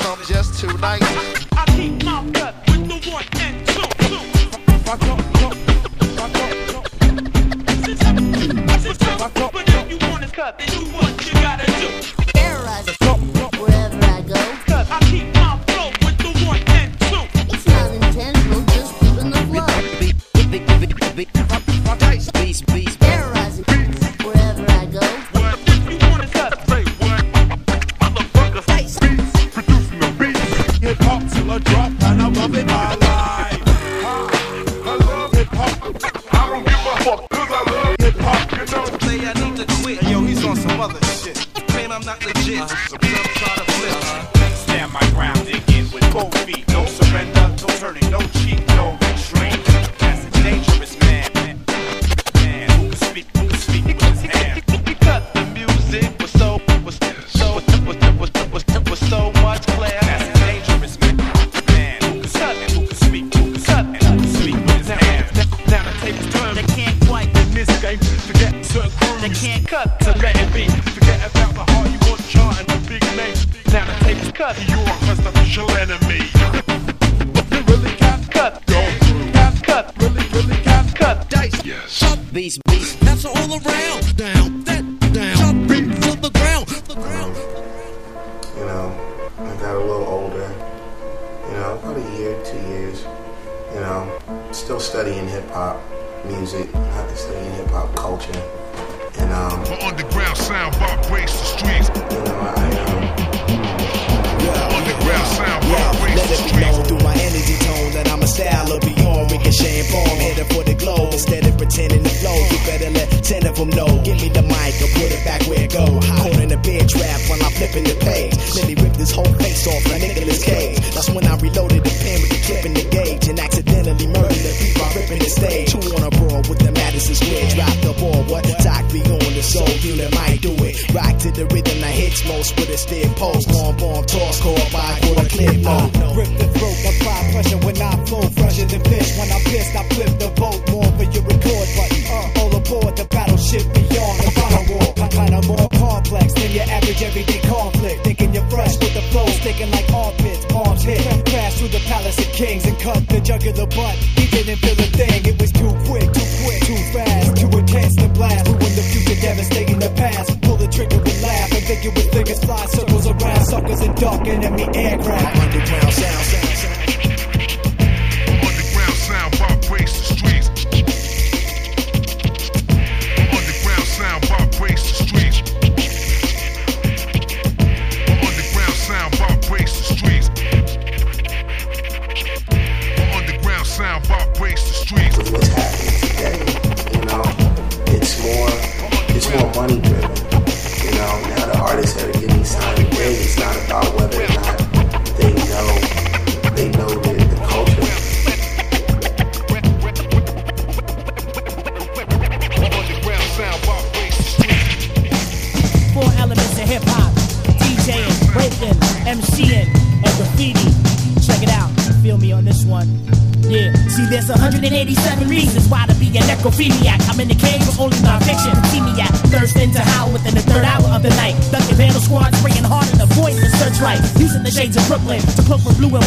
I'm just too nice. in the pain.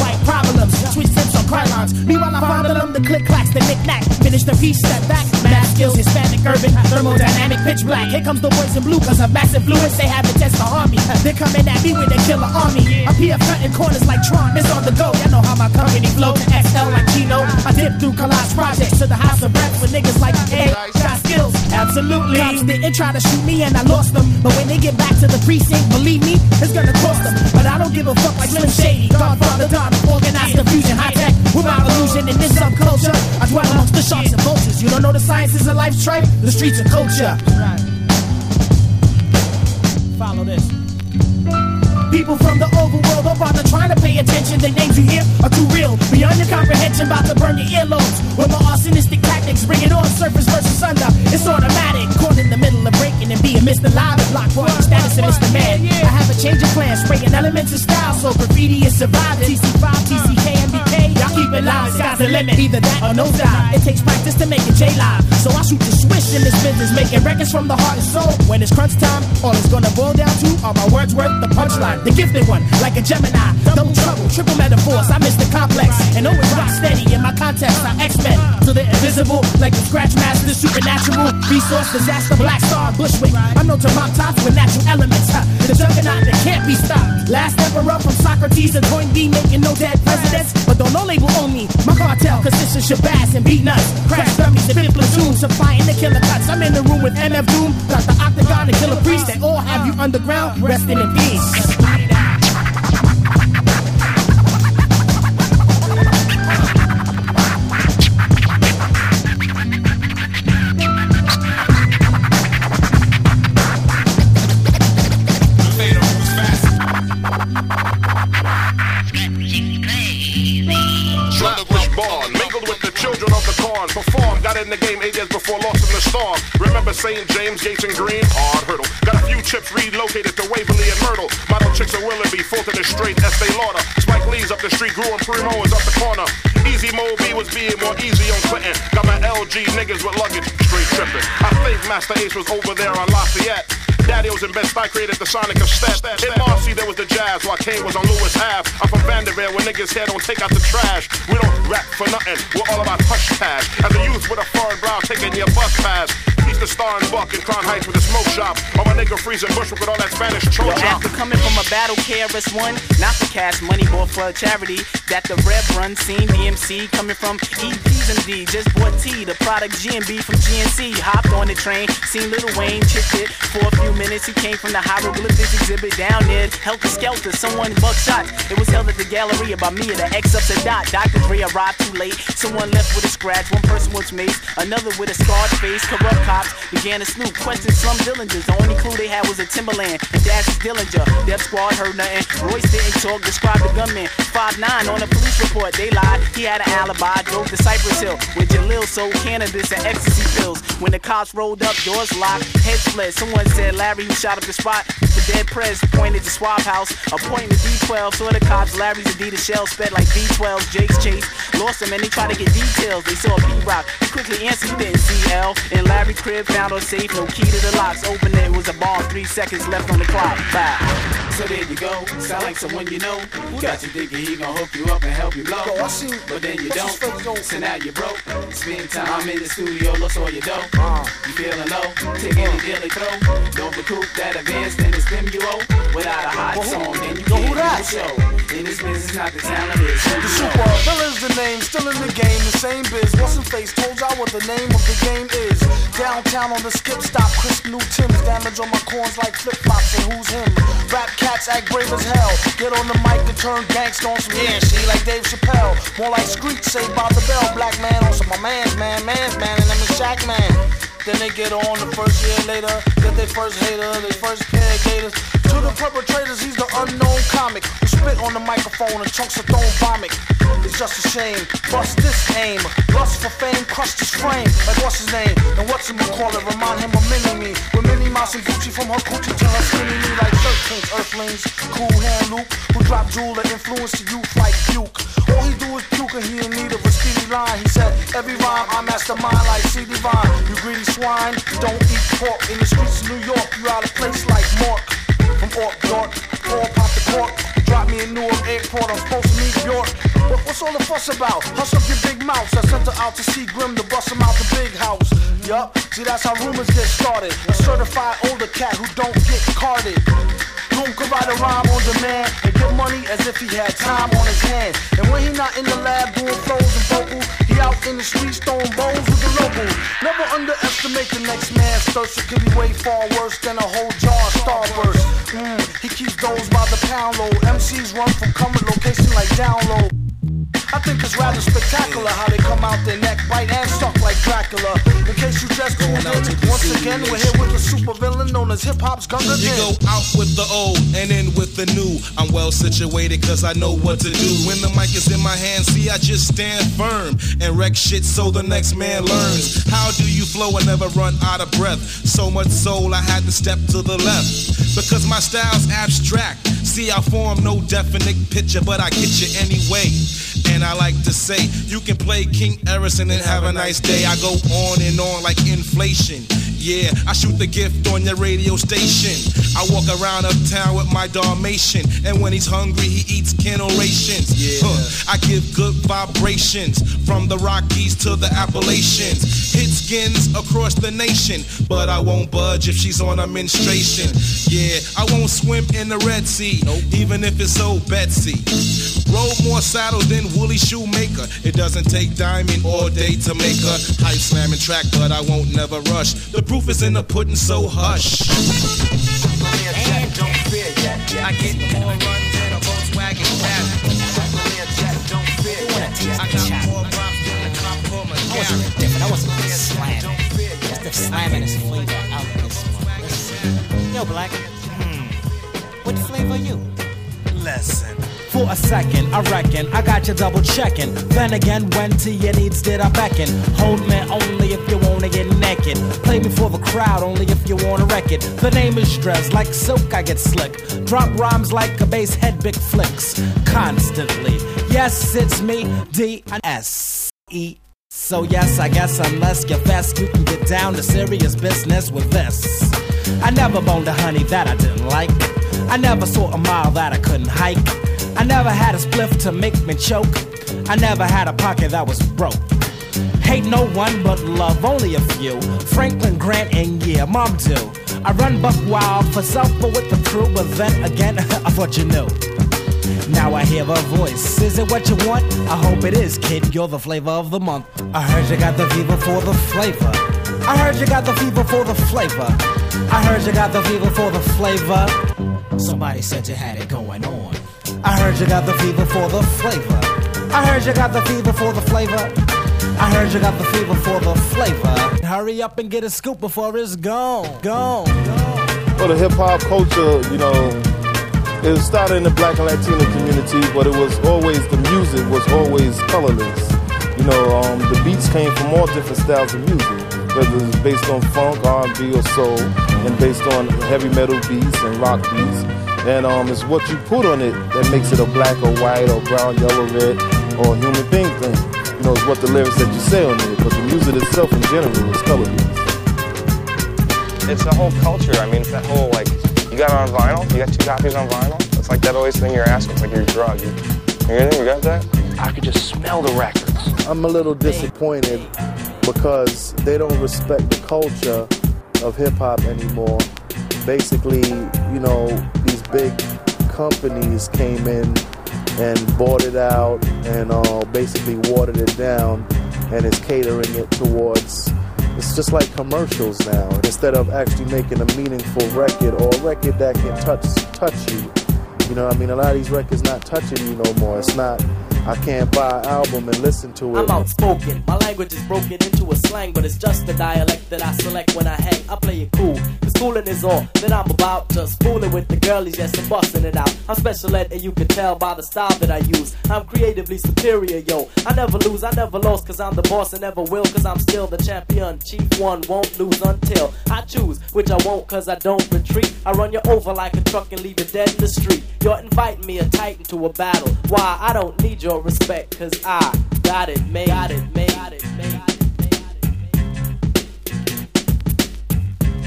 white problems. Sweet tips on crylons. Meanwhile, I fondle them the click clacks, the knick knack. Finish the piece, step back skills, Hispanic, urban, thermodynamic, pitch black. Here comes the boys in blue, cause of massive fluence, they have a test the army. They're coming at me with a killer army. I'm here cutting corners like Tron, it's on the go. Y'all know how my company flow to XL like Kino. I dip through collage projects to the house of rap with niggas like, hey, got skills, absolutely. Cops didn't try to shoot me and I lost them. But when they get back to the precinct, believe me, it's gonna cost them. But I don't give a fuck like Slim Shady, Godfather Don, Organized Konfusion, high tech, with my illusion in this subculture. I dwell amongst the sharks and vultures, you don't know the science is a life stripe, the streets are culture. Right. Follow this. People from the overworld are about to try to pay attention. The names you hear are too real, beyond your comprehension. About to burn your earlobes with my arsonistic tactics. Bring it on, surface versus under. It's automatic. Caught in the middle of breaking and being Mr. Live and Block One. Status of Mr. Man. Yeah, yeah. I have a change of plan, spraying elements of style. So graffiti is surviving. TC5, TCK, MBK. Y'all keep it live, sky's the limit. Either that or no die. It takes practice to make it J Live. So I shoot the swish in this business, making records from the heart and soul. When it's crunch time, all it's gonna boil down to are my words worth the punchline. The gifted one, like a Gemini. Double trouble, triple metaphors. I miss the complex. And always rock steady in my context. I X-Men till they're invisible, like the Scratch Master, supernatural. Resource disaster, Black Star, Bushwick. I know to tops with natural elements. Huh? The juggernaut that can't be stopped. Last emperor from Socrates and Point B, making no dead presidents. But don't no label on me. My cartel consists of Shabazz and Beatnuts. Crash dummies and fifth platoon, supplying the killer cuts. I'm in the room with MF Doom, Dr. Octagon and Killah Priest. They all have you underground, resting in peace. Slaughter born, mingled with the children of the corn. Performed, got in the game eight before lost in the. Remember St. James, Gates, and Green? Hard hurdle. Chips relocated to Waverly and Myrtle. Model chicks of Willoughby, Fulton and Straight, Estee Lauder. Spike Lee's up the street, grew and Primo is up the corner. Easy Mo Bee was being more easy on Clinton. Got my LG niggas with luggage, straight tripping. I think Masta Ace was over there on Lafayette. Daddy was in Best I created the Sonic of Step. In Marcy, there was the Jazz, while Kane was on Lewis Ave. I'm from Vanderbilt, where niggas here don't take out the trash. We don't rap for nothing, we're all about hush cash. As a youth with a foreign brow, taking your bus pass. He's the star and buck in Crown Heights with a smoke shop. Or my nigga freezing Bushwick with all that Spanish chore after coming from a battle KRS One, not for cash money, but for a charity that the Rev run seen DMC coming from EP's and D. Just bought T, the product GMB from GNC. Hopped on the train, seen Little Wayne, chipped it for a few minutes. He came from the hieroglyphics exhibit down there. Helter Skelter, someone buckshot. It was held at the Galleria by me and the X up to dot. Dr. Dre arrived too late. Someone left with a scratch. One person was maced, another with a scarred face. Corrupt began to snoop. Question Slum Dillingers. The only clue they had was a Timberland and Daz Dillinger. Death Squad heard nothing. Royce didn't talk. Described the gunman. 5'9 on a police report. They lied. He had an alibi. Drove to Cypress Hill with Jalil sold cannabis and ecstasy pills. When the cops rolled up, doors locked, heads fled. Someone said Larry who shot up the spot. The dead prez pointed to Swap House. Appointment D12. Saw the cops. Larry's Adidas shell sped like V12. Jake's chase. Lost him and they tried to get details. They saw Pete Rock. He quickly answered. He didn't see L. In Larry crib found on safe. No key to the locks. Opened it. It was a bomb. Three seconds left on the clock. Bye. So there you go. Sound like someone you know. Got you thinking he gon' hook you up and help you blow. But then you don't. So now you broke. Spend time in the studio, lost all your dough. Uh. You feeling low? Take any deal they throw. Don't recoup that advance, then it's them you owe. Without a hot song, then you can't do the show. In this business, not the talent is. The super villain's the name, still in the game, the same biz. What's in face told y'all what the name of the game is. Downtown on the skip stop, crisp new Tim's. Damage on my corns like flip flops, and who's him? Rap cats act brave as hell. Get on the mic and turn gangsta on some yeah shit like Dave Chappelle. More like Screech, saved by the bell. Black man on some my man's man, man's man, and I'm a Shack man. Then they get on the first year later, get their first hater, their first pair of gators. To the perpetrators, he's the unknown comic spit on the microphone and chunks of thrown vomit. It's just a shame. Bust this aim. Lust for fame, crushed his frame. Like what's his name? And what's him call it? Remind him of Mini Me. With Minnie Mouse and Gucci from her coochie to her skinny me like shirt kings, earthlings. Cool hand Luke, who drop jewel that influence the youth like Duke. All he do is puke and he in need of a speedy line. He said, every rhyme I mastermind like C Divine. You greedy swine, don't eat pork. In the streets of New York, you out of place like Mork. From Ork York, all pop the cork. Drop me in Newark Airport, I'm supposed to meet York. But what's all the fuss about? Hush up your big mouth. I sent her out to see Grim to bust him out the big house. Yup, see that's how rumors get started. A certified older cat who don't get carded. Doom could write a rhyme on demand and get money as if he had time on his hands. And when he not in the lab doing flows and vocals, he out in the streets throwing bones with the locals. Never underestimate the next man's thirst. It could be way far worse than a whole jar of starburst. Mm, he keeps those by the pound load. MCs run from coming location like download. I think it's rather spectacular how they come out their neck, bite and suck like Dracula. In case you just tuned in, once again we're here with the super villain known known as hip hop's Gunga You go out with the old and in with the new. I'm well situated cause I know what to do. When the mic is in my hand, see, I just stand firm and wreck shit so the next man learns. How do you flow and never run out of breath? So much soul, I had to step to the left. Because my style's abstract. See, I form no definite picture, but I get you anyway. And I like to say, you can play King Erison and have a nice day. I go on and on like inflation. Yeah, I shoot the gift on your radio station. I walk around uptown with my Dalmatian, and when he's hungry, he eats kennel rations. Yeah, huh. I give good vibrations from the Rockies to the Appalachians. Hit skins across the nation, but I won't budge if she's on a menstruation. Yeah, I won't swim in the Red Sea, even if it's old Betsy. Roll more saddles than Willie Shoemaker. It doesn't take diamond all day to make a hype slamming track, but I won't never rush. The proof is in the pudding, so hush. Don't fear yet, I get more runs than a Volkswagen Caddy. I got more rhymes than a cop for my I wasn't different. I wasn't slamming. Just the slamming is flavor out this one. Listen. Yo, Black. Hmm. What flavor are you? Lesson. For a second, I reckon I got you double checking. Then again, when to your needs did I beckon? Hold me only if you wanna get naked. Play me for the crowd only if you wanna wreck it. The name is Dres, like silk I get slick. Drop rhymes like a bass head, big flicks. Constantly. Yes, it's me, D and S E. So yes, I guess unless you're fast, you can get down to serious business with this. I never boned a honey that I didn't like. I never saw a mile that I couldn't hike. I never had a spliff to make me choke. I never had a pocket that was broke. Hate no one but love only a few. Franklin Grant and yeah, mom too. I run buck wild for self but with the crew, but then again, I thought you knew. Now I hear a voice. Is it what you want? I hope it is, kid. You're the flavor of the month. I heard you got the fever for the flavor. I heard you got the fever for the flavor. I heard you got the fever for the flavor. Somebody said you had it going on. I heard you got the fever for the flavor. I heard you got the fever for the flavor. I heard you got the fever for the flavor. Hurry up and get a scoop before it's gone. Gone. Well, the hip hop culture, you know, it started in the black and Latino community, but it was always, the music was always colorless. You know, um, the beats came from all different styles of music, whether it's based on funk, R&B, or soul, and based on heavy metal beats and rock beats. And um, it's what you put on it that makes it a black or white or brown, yellow, red, or human being thing. You know, it's what the lyrics that you say on it, but the music itself in general is colorless. It's a whole culture. I mean, it's that whole like you got it on vinyl. You got two copies on vinyl. It's like that always thing you're asking. It's like your drug. You, you? You got that? I could just smell the records. I'm a little disappointed because they don't respect the culture of hip hop anymore. Basically, you know, these big companies came in and bought it out and uh, basically watered it down and is catering it towards. It's just like commercials now. Instead of actually making a meaningful record or a record that can touch touch you. You know, I mean, a lot of these records not touching you no more. It's not. I can't buy an album and listen to it. I'm outspoken. My language is broken into a slang, but it's just the dialect that I select when I hang. I play it cool, cause coolin' is all that I'm about. Just fooling with the girlies, yes, I'm busting it out. I'm special ed, and you can tell by the style that I use. I'm creatively superior, yo. I never lose, I never lost, cause I'm the boss and never will, cause I'm still the champion. Chief one won't lose until I choose, which I won't, cause I don't retreat. I run you over like a truck and leave you dead in the street. You're inviting me a titan to a battle. Why? I don't need your respect, cause I got it made. Got it made. Got it made.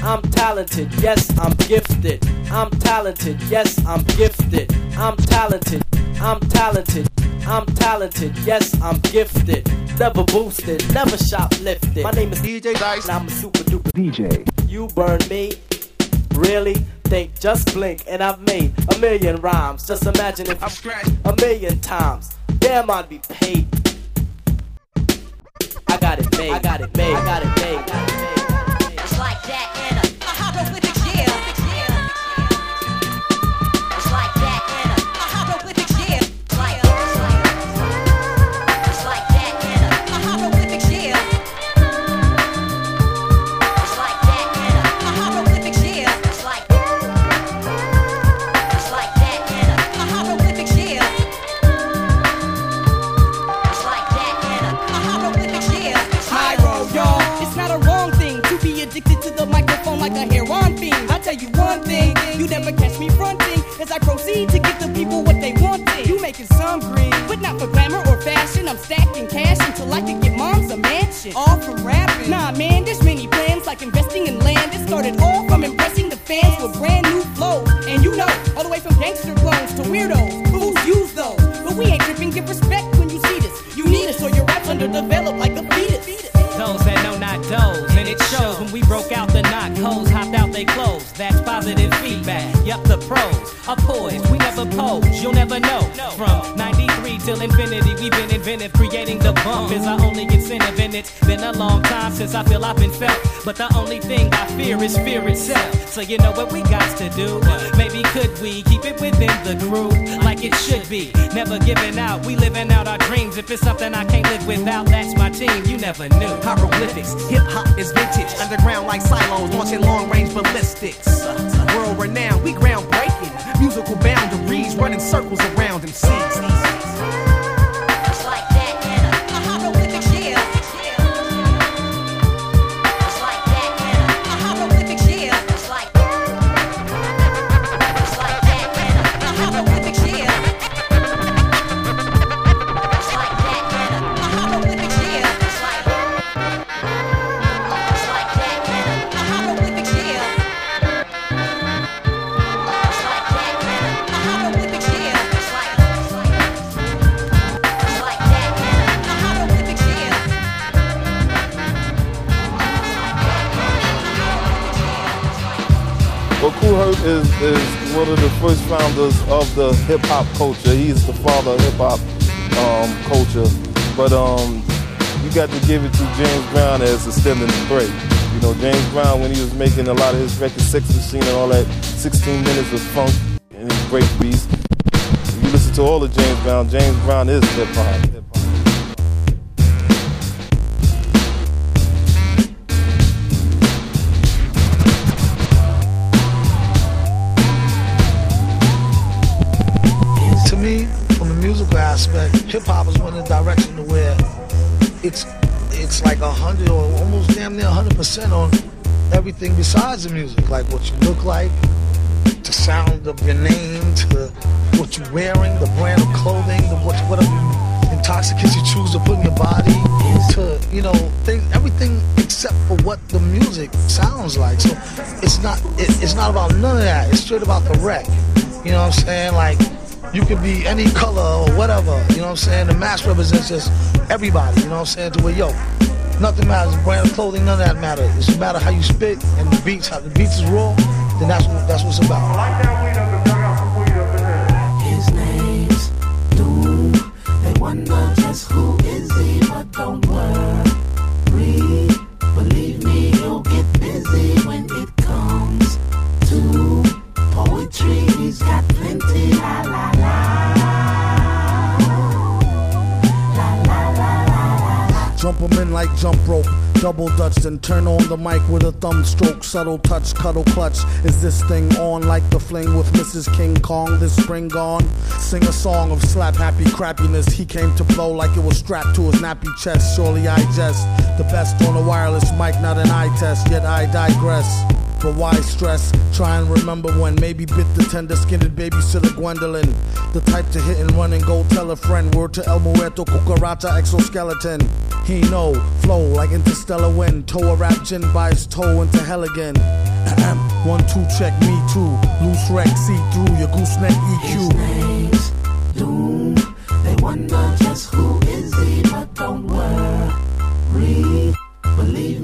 I'm talented, yes, I'm gifted. I'm talented, yes, I'm gifted. I'm talented, I'm talented. I'm talented, yes, I'm gifted. Never boosted, never shoplifted. My name is DJ Dise, and I'm a super duper DJ. You burn me, really? Think, just blink, and I've made a million rhymes. Just imagine if I'm a million times. Damn, I'd be paid. I got it made. I got it made. I got it made. As proceed to give the people what they want. You making some green, but not for glamour or fashion. I'm stacking cash until I can get moms a mansion. All from rapping. Nah, man, there's many plans like investing in land. It started all from impressing the fans with brand new flows. And you know, all the way from gangster clones to weirdos. Fools use those. But we ain't tripping, give respect when you see this. You need us or your rap's underdeveloped like a fetus. Those that know not those, and it shows when we broke out the knock, hoes hopped out they clothes. That's positive feedback. Pros poised. We never pose, you'll never know. From 93 till infinity, we've been inventive. Creating the bump is our only incentive, and it's been a long time since I feel I've been felt. But the only thing I fear is fear itself. So you know what we got to do? Maybe could we keep it within the crew like it should be? Never giving out, we living out our dreams. If it's something I can't live without, that's my team. You never knew. Hieroglyphics, hip hop is vintage, underground like silos, launching long range ballistics. World renowned, we groundbreaking, musical boundaries, running circles around MCs. One of the first founders of the hip hop culture. He's the father of hip hop um, culture. But um, you got to give it to James Brown as extending the break. You know, James Brown, when he was making a lot of his records, Sex Machine and all that, 16 minutes of funk and his break beats. If you listen to all of James Brown, James Brown is hip hop. percent on everything besides the music, like what you look like, the sound of your name, to what you're wearing, the brand of clothing, the what, whatever intoxicants you choose to put in your body, to, you know, things, everything except for what the music sounds like. So it's not, it, it's not about none of that. It's straight about the wreck. You know what I'm saying? Like, you could be any color or whatever, you know what I'm saying? The mask represents just everybody, you know what I'm saying? To where, yo, nothing matters, brand of clothing, none of that matters. It's a matter how you spit and the beats, how the beats is raw, then that's what that's what it's about. His name's Doom. They wonder just who like jump rope. Double dutch, then turn on the mic with a thumb stroke. Subtle touch, cuddle clutch. Is this thing on like the fling with Mrs. King Kong this spring gone? Sing a song of slap happy crappiness. He came to blow like it was strapped to his nappy chest. Surely I jest. The best on a wireless mic, not an eye test. Yet I digress. But why stress? Try and remember when maybe bit the tender skinned babysitter Gwendolyn. The type to hit and run and go tell a friend. Word to El Muerto, Cucaracha, exoskeleton. He know, flow like interstellar wind. Toe a rap gin by his toe into hell again. One, two, check me too. Loose wreck, see through your gooseneck EQ. name's Doom. They wonder just who is he, but don't worry. Believe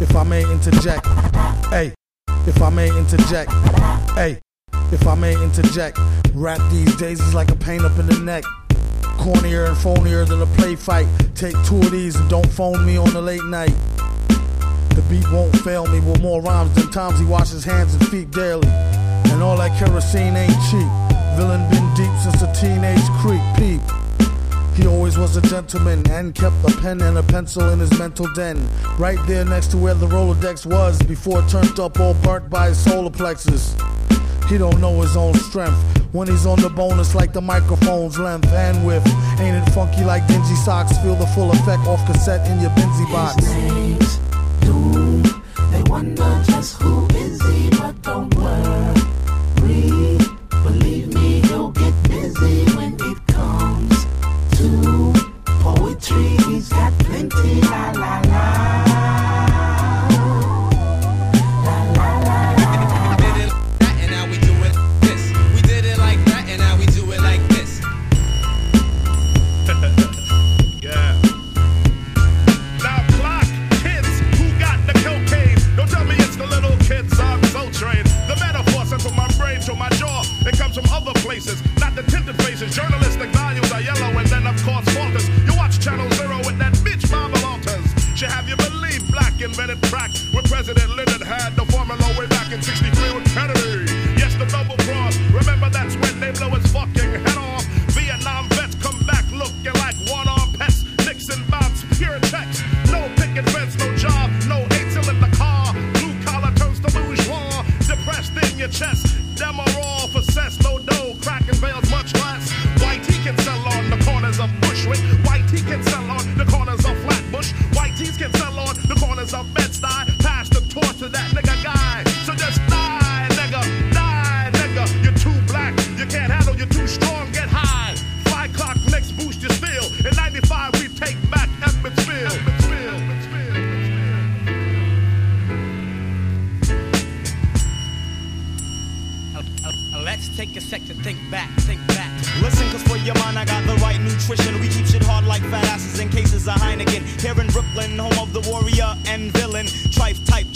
if I may interject. Hey, if I may interject. Hey, if I may interject. Rap these days is like a pain up in the neck. Cornier and phonier than a play fight. Take two of these and don't phone me on the late night. The beat won't fail me with more rhymes than times he washes hands and feet daily. And all that kerosene ain't cheap. Villain been deep since a teenage creep peep. He always was a gentleman and kept a pen and a pencil in his mental den. Right there next to where the Rolodex was before it turned up all burnt by his solar plexus. He don't know his own strength. When he's on the bonus like the microphone's length and width. Ain't it funky like dingy socks? Feel the full effect off cassette in your Benzie box. They wonder just who is he, but don't worry. Nutrition. We keep shit hard like fat asses in cases of Heineken. Here in Brooklyn, home of the warrior and villain. Trife type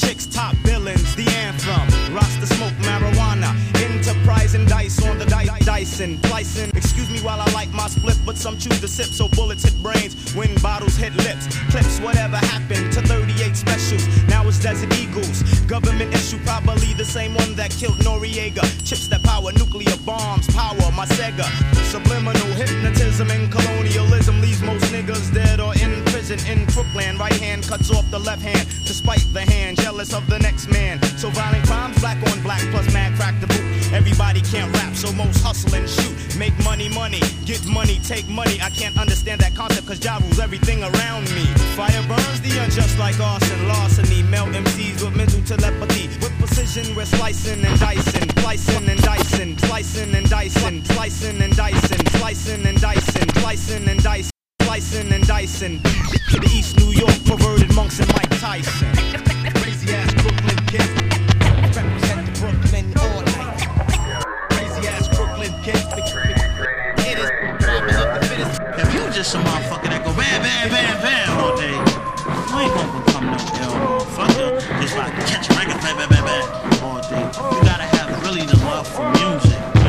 Dyson. Dyson. Excuse me while I light my split, but some choose to sip. So bullets hit brains when bottles hit lips. Clips, whatever happened to 38 specials. Now it's Desert Eagles. Government issue, probably the same one that killed Noriega. Chips that power nuclear bombs, power my Sega. Subliminal hypnotism and colonialism leaves most niggas dead or in prison in Crooklyn. Right hand cuts off the left hand to spite the hand, jealous of the next man. So violent crimes, black on black, plus mad crack the boot. Everybody can't rap, so most hustle and shoot. Make money, money, get money, take money. I can't understand that concept cause Ja rules everything around me. Fire burns the unjust like arson, larceny. Melt MCs with mental telepathy. With precision, we're slicing and dicing, slicing and dicing, slicing and dicing, slicing and dicing, slicing and dicing, slicing and dicing. Slicing and dicing to the East New York perverted monks and Mike Tyson. Just a motherfucker that go bam, bam, bam, bam all day, you ain't gonna become no ill motherfucker. Just like catch a record, bam, bam, bam, bam all day. You gotta have really the love for music.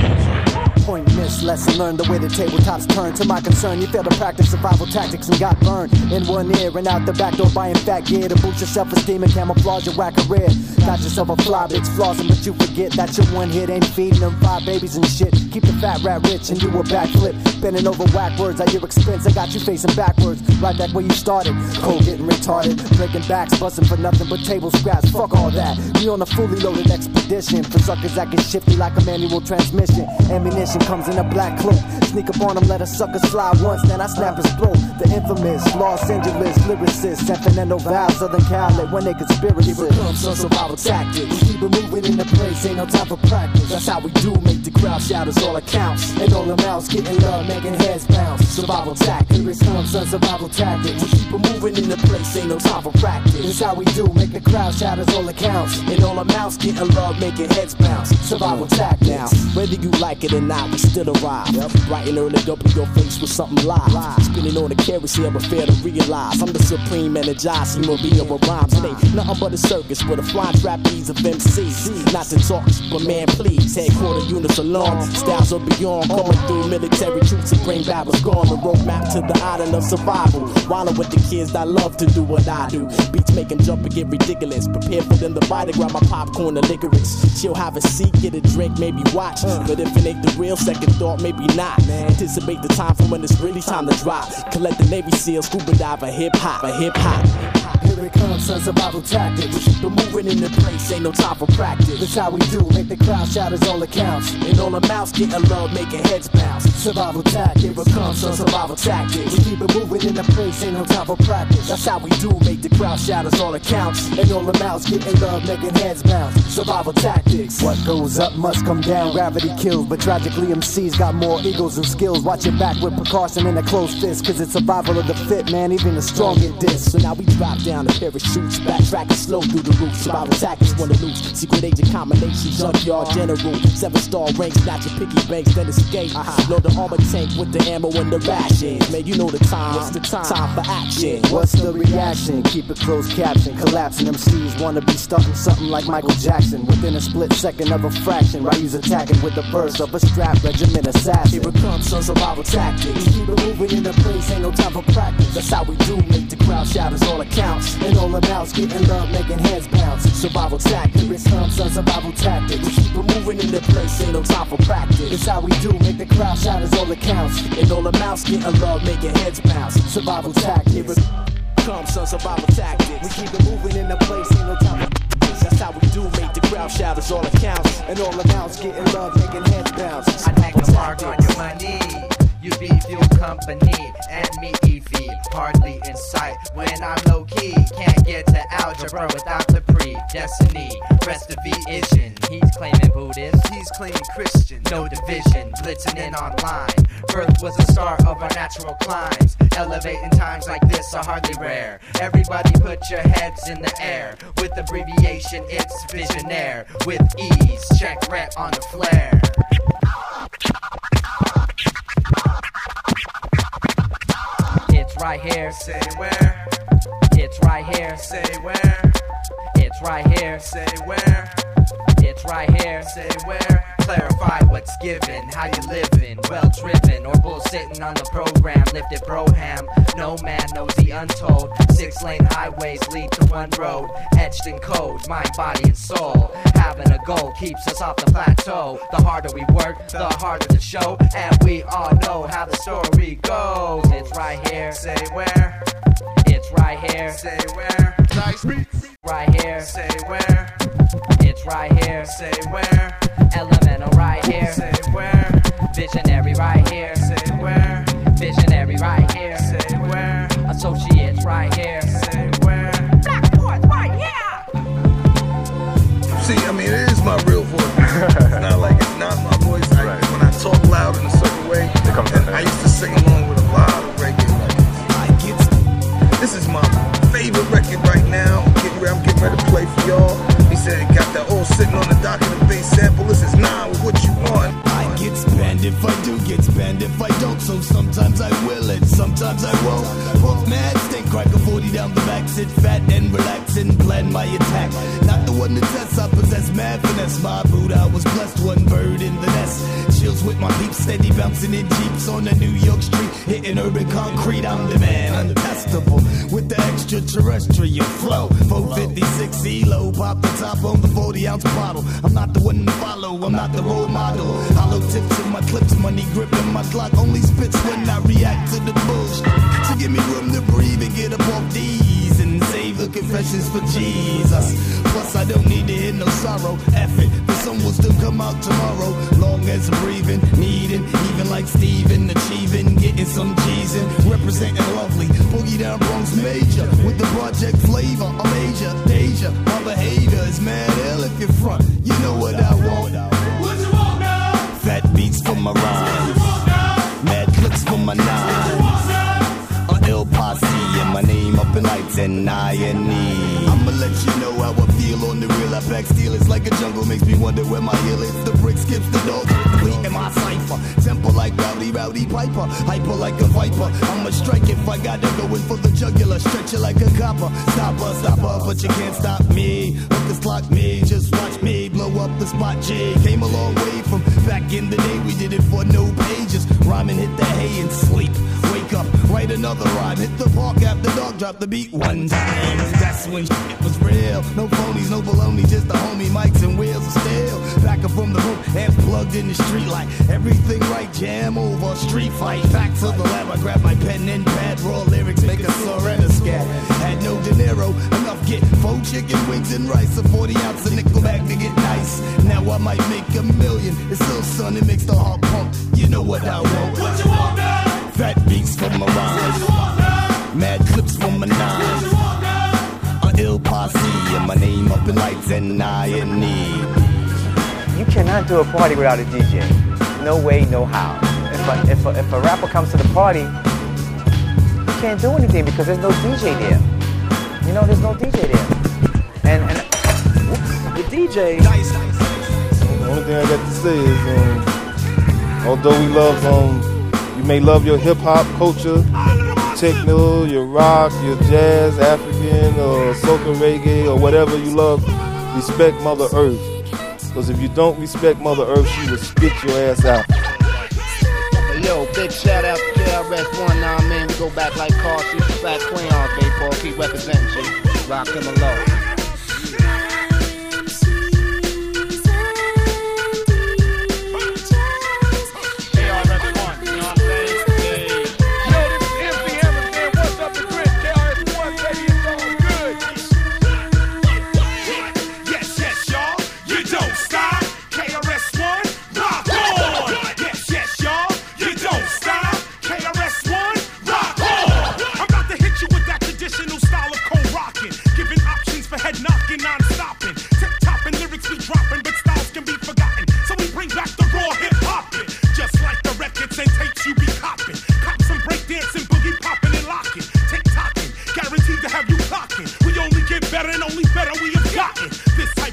Point miss, lesson learned the way the tabletops turn. To my concern, you failed to practice survival tactics and got burned. In one ear and out the back door buying fat gear to boost your self esteem and camouflage your whack career. Got yourself a fly bitch flossing, but you forget that your one hit ain't feeding them five babies and shit. Keep the fat rat rich and you a backflip. Bending over whack words at your expense. I got you facing backwards, right back where you started. Cold getting retarded, breaking backs, busting for nothing but table scraps. Fuck all that. We on a fully loaded expedition for suckers that get shifty like a manual transmission. Ammunition comes in a black cloak. Sneak up on him, let a sucker slide once, then I snap his throat. The infamous Los Angeles lyricist, San Fernando Val, Southern Cali, when they conspiracy. Here it comes, some survival tactics. We keep it moving in the place, ain't no time for practice. That's how we do, make the crowd shout as all accounts. And all amounts, getting love, making heads bounce. Survival tactics, here it comes, some survival tactics. We keep it moving in the place, ain't no time for practice. That's how we do, make the crowd shout as all accounts. And all amounts, getting love, making heads bounce. Survival tactics. Now, whether you like it or not, we still arrive. Writing early up in your face with something live. Spinning on the carousel, but fail to realize I'm the supreme energized Maria of rhymes. It ain't nothing but a circus with a flying trapeze of MCs. Not to talk, but man, please. Headquarter units alone, uh-huh. styles are beyond. Coming uh-huh. through military troops and bring battles gone. The roadmap to the island of survival. Wildin' with the kids that love to do what I do. Beats making jump and get ridiculous. Prepare for them to bite it, grab my popcorn and licorice. Chill, have a seat, get a drink, maybe watch. Uh-huh. But if it ain't the real, second thought, maybe not. Man. Anticipate the time for when it's really time to drop. Collect the Navy SEAL, scuba diver, hip hop, a hip hop. Here it son, survival tactics. We keep it moving in the place, ain't no time for practice. That's how we do, make the crowd shout all accounts. And all the mouths getting love, making heads bounce. Survival tactics, here it comes, survival tactics. We keep it moving in the place, ain't no time for practice. That's how we do, make the crowd shout all accounts. And all the mouths getting love, making heads bounce. Survival tactics. What goes up must come down, gravity kills. But tragically, MCs got more egos and skills. Watch your back with precaution and a closed fist, cause it's survival of the fit, man. Even the strong get. So now we drop down parachutes, backtracking slow through the roof. Survival tactics wanna loose. Secret agent combination, junkyard general. Seven star ranks, not your picky banks, then escape. Uh-huh. Load the armor tank with the ammo and the rations. Man, you know the time. What's the time? Time for action. What's the reaction? Keep it closed caption. Collapsing MCs wanna be starting something like Michael Jackson. Within a split second of a fraction, Ryu's attacking with the burst of a strap regiment assassin. Here it comes, son, survival tactics. Keep it moving in the place, ain't no time for practice. That's how we do, make the crowd shout as all accounts. And all mouths getting love, making heads bounce. Survival tactics. Here it comes, son, survival tactics. We keep it moving in the place, ain't no time for practice. That's how we do, make the crowd shout as all accounts. And all the mouths getting love, making heads bounce. Survival tactics. Come, son, survival tactics. We keep it moving in the place, ain't no time for that's how we do make the crowd shout as all accounts. And all the mouths getting love, making heads bounce. I make a mark on your money. You be fuel company and me EV hardly in sight when I'm low key. Can't get to algebra without the predestiny. Rest of vision. He's claiming Buddhist. He's claiming Christian. No division. Blitzing in online. Birth was the start of our natural climbs. Elevating times like this are hardly rare. Everybody put your heads in the air. With abbreviation, it's visionaire. With ease, check rent on the flare. Right here. Say where. It's right here. Say where. It's right here. Say where. It's right here. Say where. Clarify what's given, how you living, well driven, or bullsitting on the program. Lifted broham, no man knows the untold. Six lane highways lead to one road, etched in code, mind, body, and soul. Having a goal keeps us off the plateau. The harder we work, the harder the show, and we all know how the story goes. It's right here. Say where. It's right here. Say where. Nice Right here. Say where. It's right here. Say where. Elemental right here. Say where. Visionary right here. Say where. Visionary right here. Say where. Associates right here. Say where. Black boys right here. See, I mean, it is my real voice. spanned if I don't. So sometimes I will it, sometimes I won't. Puff mad, stink crack a 40 down the back, sit fat and relax and plan my attack. Not the one to test, I possess mad finesse. My boot, I was blessed, one bird in the nest. Chills with my peeps, steady bouncing in jeeps on the New York street, hitting urban concrete. I'm the man, untestable with the extraterrestrial flow. 456 ELO, pop the top on the 40 ounce bottle. I'm not the one to follow, I'm not the role model. Hollow tips in my clips, money gripping my clock. Only spits when I react to the bullshit. So give me room to breathe and get up off these and save the confessions for Jesus. Plus, I don't need to hear no sorrow. F it, sun will still come out tomorrow. Long as I'm breathing, needing, even like Steven, achieving, getting some cheese in, representing lovely. Boogie down Bronx major with the project flavor. A major danger. My behavior is mad ill if you're front. You know what I want. What you want now? Fat beats for my rhymes. Mad clicks for my nine. A ill posse and my name up in lights and I and E. I'ma let you know how I feel on the real. I pack steel, it's like a jungle, makes me wonder where my heel is. The brick skips the dog, complete in my cipher. Temple like Rowdy, Roddy Piper, hyper like a viper. I'ma strike if I gotta go in for the jugular, stretch it like a copper. Stop her, Stopper, stopper, but you can't stop me. Hookers clock me, just watch me blow up the spot. J came a long way from back in the day. We did it for no pages. Rhyming, hit the hay and sleep. Wake up, write another rhyme. Hit the park after dark, drop the beat one time. That's when shit was real. No phonies, no baloney, just the homie mics and wheels of steel. Back hanging from the roof and plugged in the street light. Everything right, jam over, street fight. Back to the lab, I grab my pen and pad, raw lyrics, make a surrender scat. Had no dinero, enough get four chicken wings and rice, a 40 ounce of nickel back to get nice. Now I might make a million. It's still son, it makes the heart pump. You know what I want. What you want? Fat beats from my rhymes. Mad clips from my nine. A ill posse and my name up in lights and I in need. You cannot do a party without a DJ. No way, no how. If a, if a, if a rapper comes to the party, you can't do anything because there's no DJ there. You know, there's no DJ there. And, and the DJ. Nice, nice. The only thing I got to say is, um, although we love, um, you may love your hip hop culture, techno, your rock, your jazz, African, or soca reggae, or whatever you love, respect Mother Earth. Because if you don't respect Mother Earth, she will spit your ass out. Yo, big shout out to KRS-One, nah, man. We go back like car seats, fat crayons, baby. Keep representing, G. Rock him alone.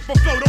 This type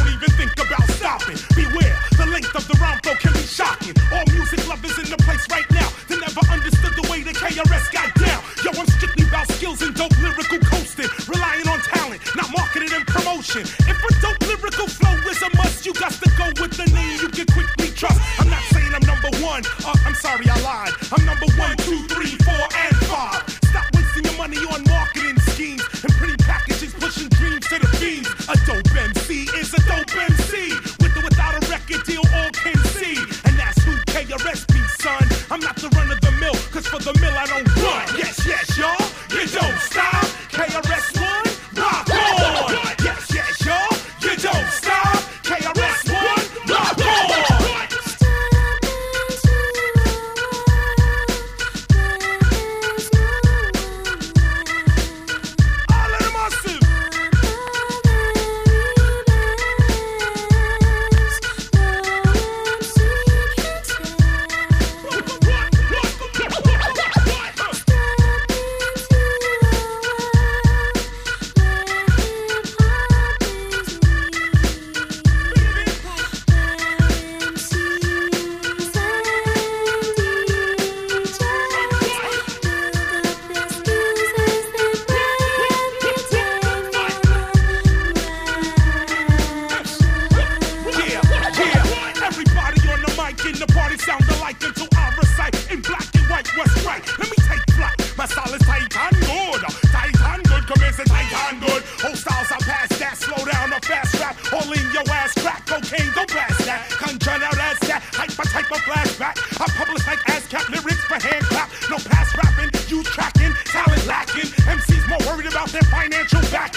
their financial backing.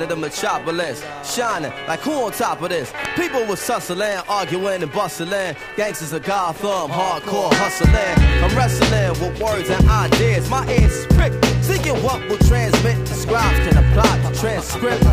The of the metropolis, shining like who on top of this? People was hustling, arguing and bustling. Gangsters of Gotham, hardcore hustling. I'm wrestling with words and ideas. My ears is pricked, seeking what will transmit. The scribes can apply the transcript.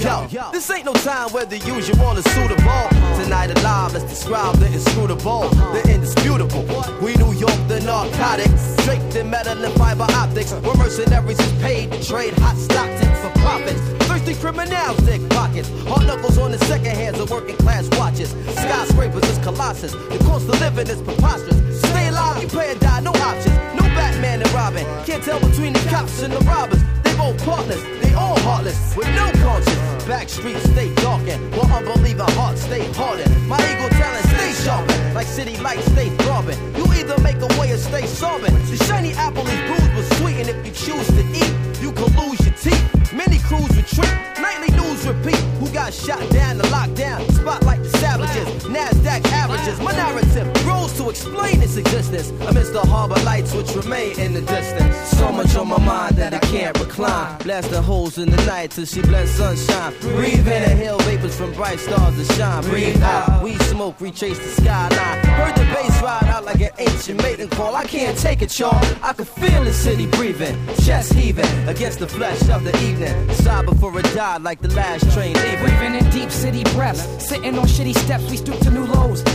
Yo, this ain't no time where the usual is suitable. Tonight alive, let's describe the inscrutable, the indisputable. We New York, the narcotics, draped in metal and fiber optics. Where mercenaries is paid to trade hot stock tips for profits. Thirsty criminals dig pockets. Hard knuckles on the second hands of working class watches. Skyscrapers is colossus. The cost of living is preposterous. Stay alive, you pay or die, no options. No Batman and Robin. Can't tell between the cops and the robbers. They both partners, they all heartless, with no conscience. Back streets stay darkened, while unbelieving hearts stay hardened. My ego talent stay sharpened, like city lights stay throbbing. You either make a way or stay sobbing. The shiny apple is bruised but sweet, and if you choose to eat, you can lose your teeth. Many crews retreat, nightly news repeat. Who got shot down the lockdown? Spotlight the savages, NASDAQ averages. My narrative grows to explain its existence amidst the harbor lights which remain in the distance. So much on my mind that I can't recline. Blast the holes in the night till she bless sunshine. Breathe in, inhale vapors from bright stars that shine. Breathe out, we smoke, retrace the skyline. Heard the bass ride out like an ancient maiden call. I can't take it, y'all. I can feel the city breathing, chest heaving against the flesh of the evening. Sigh before it died like the last train leaving. Breathing in deep city breaths, sitting on shitty steps, we stoop to new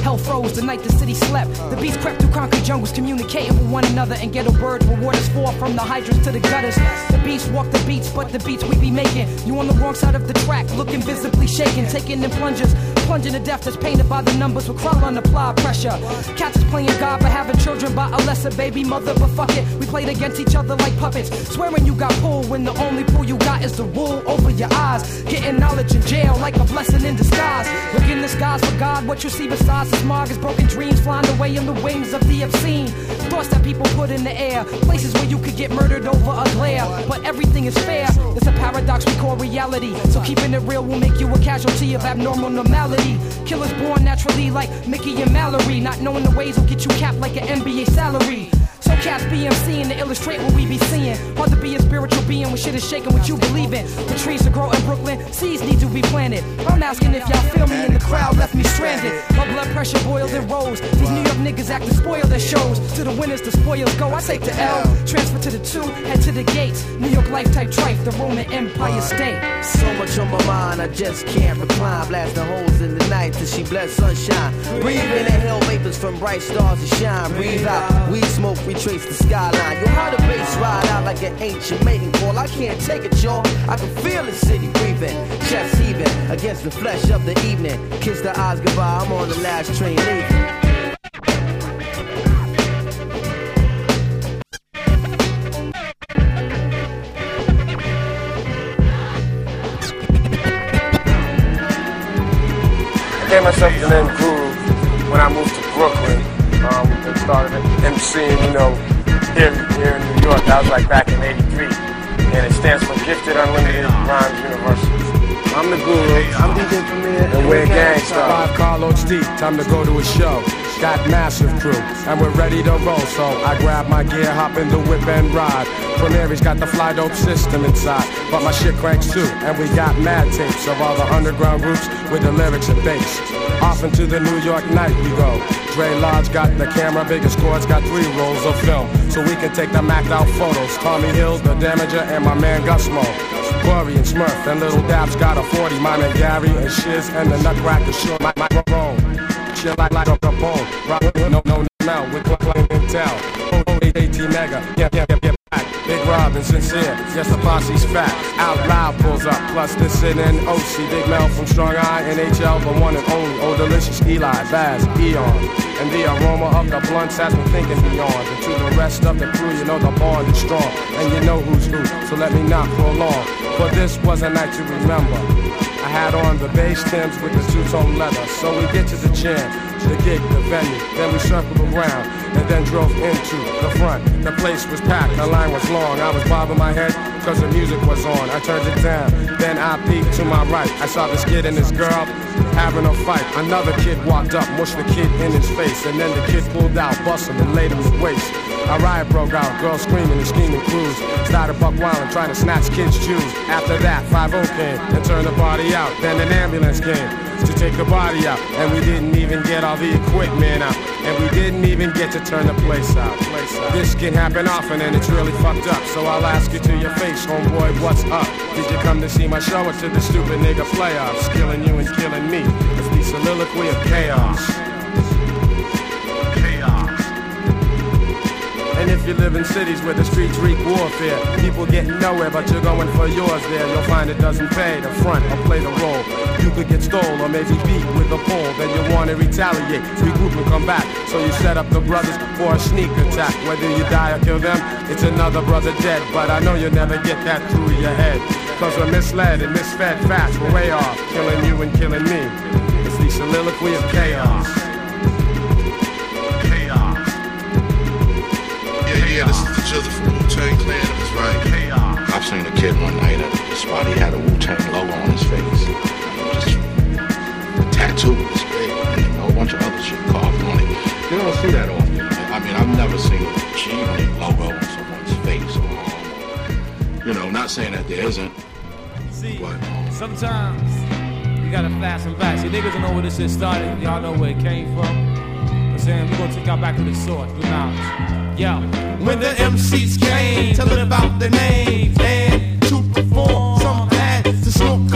Hell froze the night the city slept. The beast crept through concrete jungles, communicating with one another and ghetto birds where us for from the hydrants to the gutters. The beast walk the beats, but the beats we be making. You on the wrong side of the track, looking visibly shaken, taking in plungers. Plunging to death that's painted by the numbers with crawl on apply pressure. Cats is playing God but having children by a lesser baby mother, but fuck it. We played against each other like puppets. Swearing you got pulled when the only pull you got is the rule over your eyes. Getting knowledge in jail like a blessing in disguise. Look in the skies for God, what you see besides the smog is broken dreams flying away in the wings of the obscene. Thoughts that people put in the air, places where you could get murdered over a glare. But everything is fair, it's a paradox we call reality. So keeping it real will make you a casualty of abnormal normality. Killers born naturally like Mickey and Mallory. Not knowing the ways will get you capped like an NBA salary. So cats BMCing to illustrate what we be seeing. Hard to be a spiritual being when shit is shaking what you believe in. The trees to grow in Brooklyn, seeds need to be planted. I'm asking if y'all feel me and the crowd left me stranded. My blood pressure boiled and rose. These New York niggas act acting spoiled their shows. To the winners, the spoils go. I take the L, transfer to the two, head to the gates. New York life type trife, the Roman Empire State. So much on my mind, I just can't recline. Blasting holes in the night till she bless sunshine. Breathe in, inhale vapors from bright stars to shine. Breathe out, we smoke, retrace the skyline. You heard the bass ride out like an ancient mating call. I can't take it, y'all. I can feel the city breathing, chest heaving against the flesh of the evening. Kiss the eyes goodbye, I'm on the last train leaving. I gave myself the name Groove when I moved to Brooklyn um, and started you know, here, here in New York. That was like back in 83. And it stands for Gifted Unlimited Rhymes University. I'm the guru. I'm DJ Premier. And we're Gang Starr. Five carloads deep, time to go to a show. Got massive crew, and we're ready to roll. So I grab my gear, hop in the whip and ride. Premier's got the fly dope system inside, but my shit cranks too. And we got mad tapes of all the underground groups with the lyrics and bass. Off into the New York night we go. Dre Lodge got the camera, biggest cords got three rolls of film, so we can take the macked out photos. Tommy Hills, the Damager, and my man Gusmo. Corey and Smurf and Little Dabs got a 40. My man Gary and Shiz and the Nutcracker sure my microphone. Chill like like a bone. Rock no no smell with claim and tell. Oh, oh, mega. Yeah, yeah, yeah, yeah. back. Big Rob and sincere. Yes, the posse's fat. Out loud pulls up. Plus this in and OC. Big Mel from Strong Eye. NHL, the one and only. Oh, delicious Eli. Baz. Eon. And the aroma of the blunts has me thinking beyond. And to the rest of the crew, you know the bond is strong. And you know who's who. So let me not prolong. For this was a night to remember. I had on the bass Tims with the two-tone leather. So we get to the jam, the gig, the venue. Then we circled around and then drove into the front. The place was packed, the line was long. I was bobbing my head cause the music was on. I turned it down, then I peeked to my right. I saw this kid and this girl having a fight. Another kid walked up, mushed the kid in his face, and then the kid pulled out, busted and laid him to waste. A riot broke out, girls screaming and scheming crews. Started buck wilding, trying to snatch kids' shoes. After that, 5 came and turned the party out. Then an ambulance came to take the body out. And we didn't even get all the equipment out. And we didn't even get to turn the place out. This can happen often and it's really fucked up. So I'll ask you to your face, homeboy, what's up? Did you come to see my show or to the stupid nigga playoffs? Killing you and killing me. It's the soliloquy of chaos. And if you live in cities where the streets wreak warfare, people get nowhere, but you're going for yours there, you'll find it doesn't pay to front or play the role. You could get stolen or maybe beat with a pole, then you want to retaliate, regroup and come back. So you set up the brothers for a sneak attack. Whether you die or kill them, it's another brother dead. But I know you'll never get that through your head. Cause we're misled and misfed fast, we're way off, killing you and killing me. It's the soliloquy of chaos. Yeah, yeah, this is the children from Wu Tang Clan. That's right. I've seen a kid one night at the spot. He had a Wu Tang logo on his face. Just a tattoo this big a whole bunch of other shit carved on it. You don't see that often. I mean, I've never seen a G-Unit logo on someone's face or. You know, not saying that there isn't. See, but, sometimes you gotta fast and back. See, niggas don't know where this shit started. Y'all know where it came from. I'm saying we're gonna take y'all back to the source. Good knowledge. Yo. When the MCs came to live out their names and to perform, some had to snort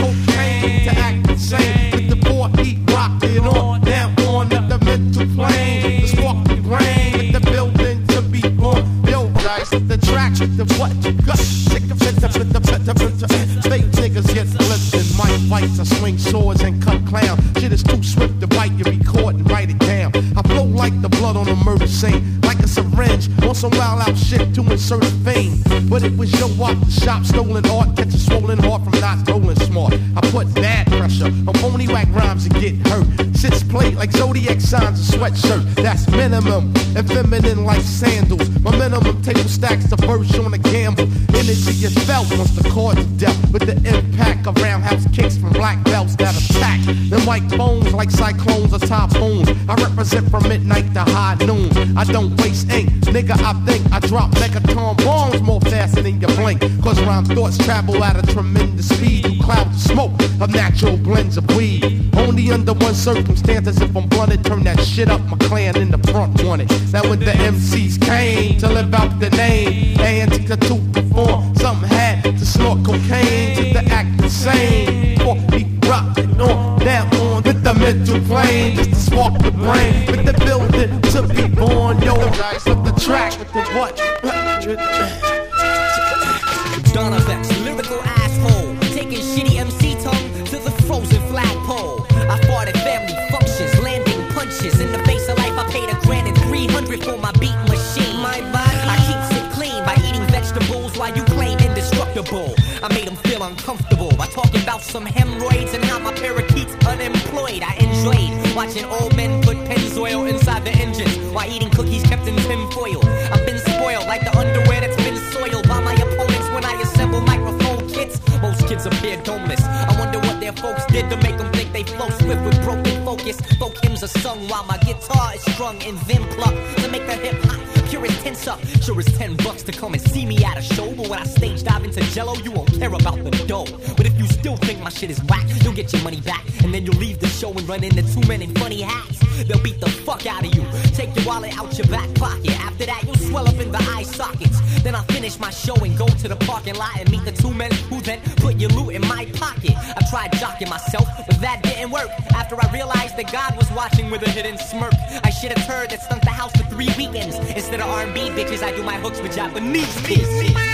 don't waste ink, nigga. I think I drop megaton bombs more faster than you blink. Cause rhyme thoughts travel at a tremendous speed. You cloud the smoke of natural blends of weed. Only under one circumstance, as if I'm blunted, turn that shit up. My clan in the front wanted. That indestructible. I made them feel uncomfortable by talking about some hemorrhoids and how my parakeets unemployed. I enjoyed watching old men put Pennzoil inside the engines while eating cookies kept in tin foil. I've been spoiled like the underwear that's been soiled by my opponents when I assemble microphone kits. Most kids appear domeless. I wonder what their folks did to make them think they flow swift with broken focus. Folk hymns are sung while my guitar is strung and then plucked to make the hip hop pure as tense up. Sure as ten bucks to come and see me at a show, but when I stage dive into Jello, you won't care about the dough. But if you still think my shit is whack, you'll get your money back, and then you'll leave the show and run into two men in funny hats. They'll beat the fuck out of you, take your wallet out your back pocket. After that, you'll swell up in the eye sockets. Then I'll finish my show and go to the parking lot and meet the two men who then put your loot in my pocket. I tried jocking myself, but that didn't work. After I realized that God was watching with a hidden smirk, I should have heard that stunk the house for three weekends. Instead of R&B bitches, I do my hooks with Japanese bitches.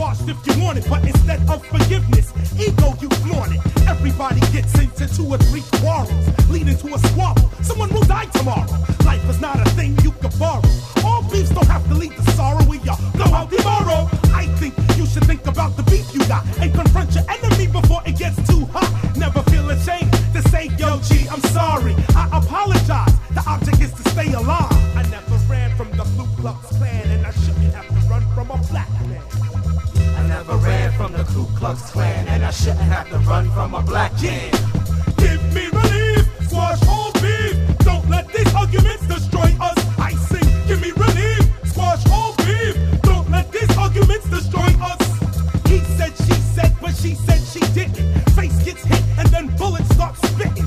If you want it, but instead of forgiveness, ego you flaunt it. Everybody gets into two or three quarrels, leading to a squabble. Someone will die tomorrow. Life is not a thing you can borrow. All beefs don't have to lead to sorrow. We all go out tomorrow. I think you should think about the beef you got and confront your enemy before it gets too hot. Never feel ashamed to say, Yo, G, I'm sorry. I apologize. The object is to stay alive. I never ran from the Ku Klux Klan, from the Ku Klux Klan, and I shouldn't have to run from a black man. Give me relief, squash all beef. Don't let these arguments destroy us. I sing, give me relief, squash all beef. Don't let these arguments destroy us. He said, she said, but she said she didn't. Face gets hit, and then bullets start spitting.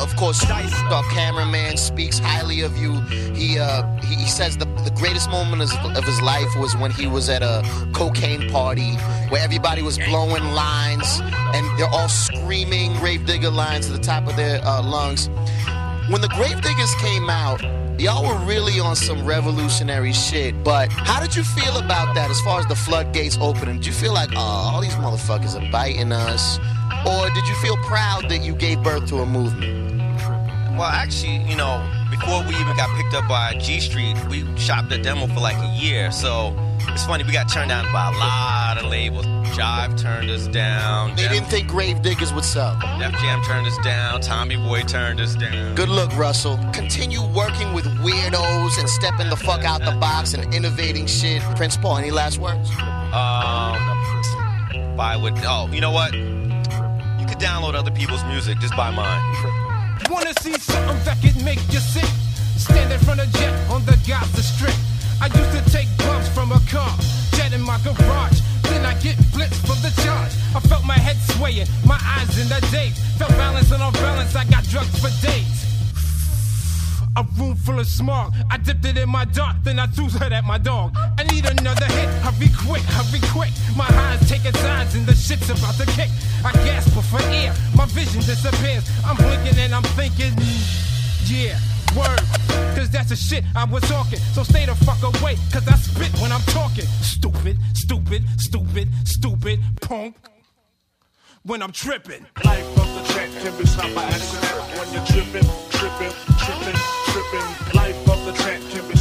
Of course, our cameraman speaks highly of you. He uh, he, says the, the greatest moment of, his life was when he was at a cocaine party where everybody was blowing lines and they're all screaming grave digger lines to the top of their uh, lungs. When the Gravediggaz came out, y'all were really on some revolutionary shit. But how did you feel about that as far as the floodgates opening? Did you feel like, oh, all these motherfuckers are biting us? Or did you feel proud that you gave birth to a movement? Well, actually, you know, before we even got picked up by Gee Street, we shopped the demo for like a year. So it's funny, we got turned down by a lot of labels. Jive turned us down. They didn't think Gravediggaz would sell. Def Jam turned us down. Tommy Boy turned us down. Good look, Russell. Continue working with weirdos and stepping the fuck out the box and innovating shit. Prince Paul, any last words? Um, buy what? Oh, you know what? You could download other people's music. Just buy mine. Wanna see something that could make you sick? Stand in front of jet on the Gaza Strip. I used to take bumps from a car, jet in my garage. Then I get blitzed for the charge. I felt my head swaying, my eyes in the daze. Felt balance and off balance, I got drugs for days. A room full of smog. I dipped it in my dart, then I threw that at my dog. I need another hit. Hurry quick, hurry quick. My eyes taking signs and the shit's about to kick. I gasp for air, my vision disappears. I'm blinking and I'm thinking, yeah, word. Cause that's the shit I was talking. So stay the fuck away, cause I spit when I'm talking. Stupid, stupid, stupid, stupid, punk. When I'm tripping. Life of the track can be stopped by accident when you're tripping, tripping, tripping, tripping. Life of the track can be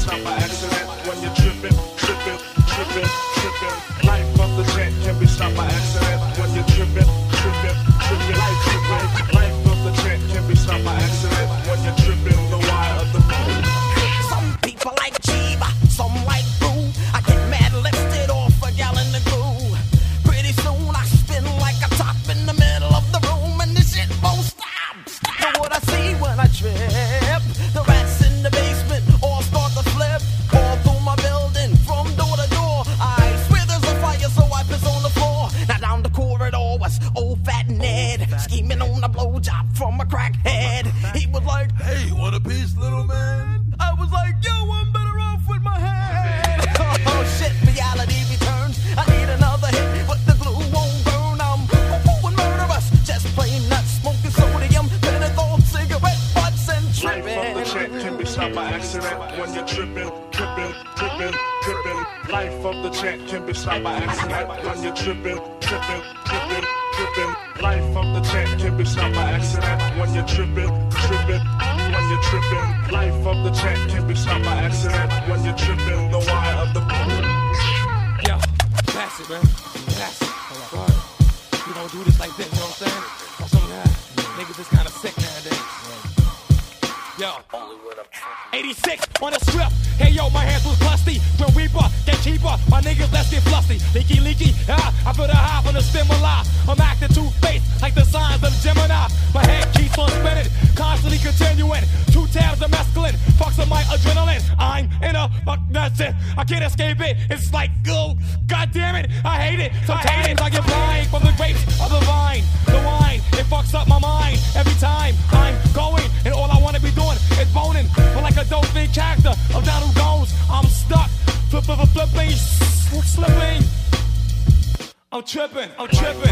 I'm tripping, I'm tripping.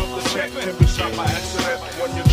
When you're